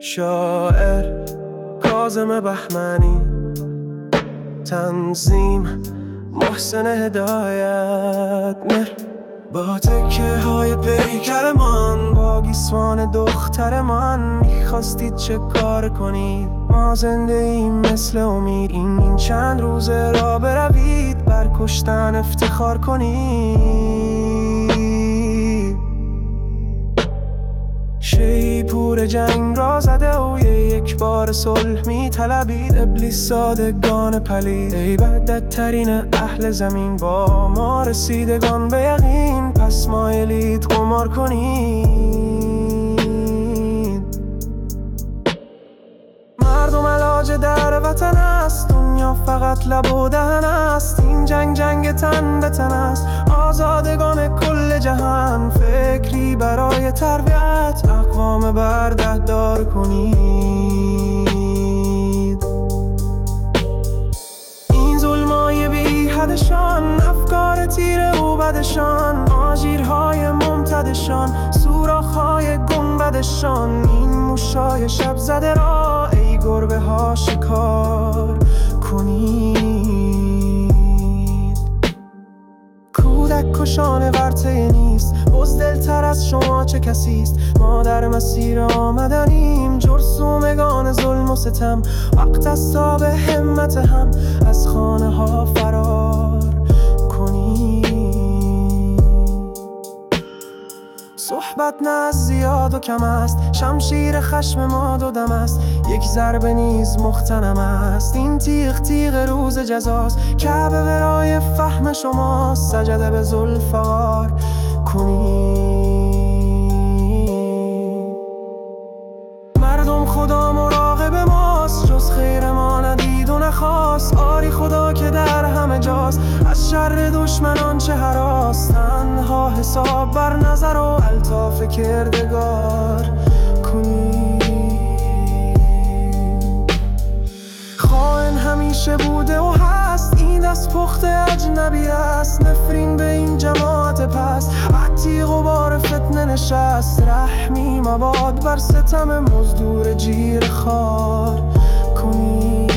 شاعر کازم بهمنی تنظیم محسن هدایت مر با تکه های پیکر من با گیسوان دختر من می‌خواستید چه کار کنید ما زنده ایم مثل امید این, این چند روزه را بروید بر کشتن افتخار کنید. شیپور جنگ را زده و یک بار صلح می طلبید ابلیس سادگان پلید. ای بدت ترین اهل زمین با ما رسیدگان به یقین. پس مایلید قمار کنید. مردم علاج در وطن است. دنیا فقط لب و دهن است. این جنگ جنگ تن به تن است. آزادگان کل جهان برای تربیت اقوام بردهدار کنید. این ظلمای بی حدشان افکار تیر و بدشان آژیرهای ممتدشان سوراخهای گنبدشان. این موشای شب زده را ای گربه ها شکار کنید. کودک کشان ورته نیست چه کسی است؟ ما در مسیر آمدنیم جرسومگان ظلم و ستم. وقت است تا به همت هم از خانه ها فرار صحبت نه زیاد و کم است شمشیر خشم ما دو دم است. یک ضربه نیز مختنم است. این تیغ تیغ روز جزاست. کعبه برای فهم شما سجده به زلفقار کنید دشمنان چه هراس تنها حساب بر نظر و الطاف کردگار. کنید خائن همیشه بوده و هست این دست پخت اجنبی است. نفرین به این جماعت پست. حتی غبار فتنه نشست. رحمی مباد بر ستم مزدور جیر خار کنید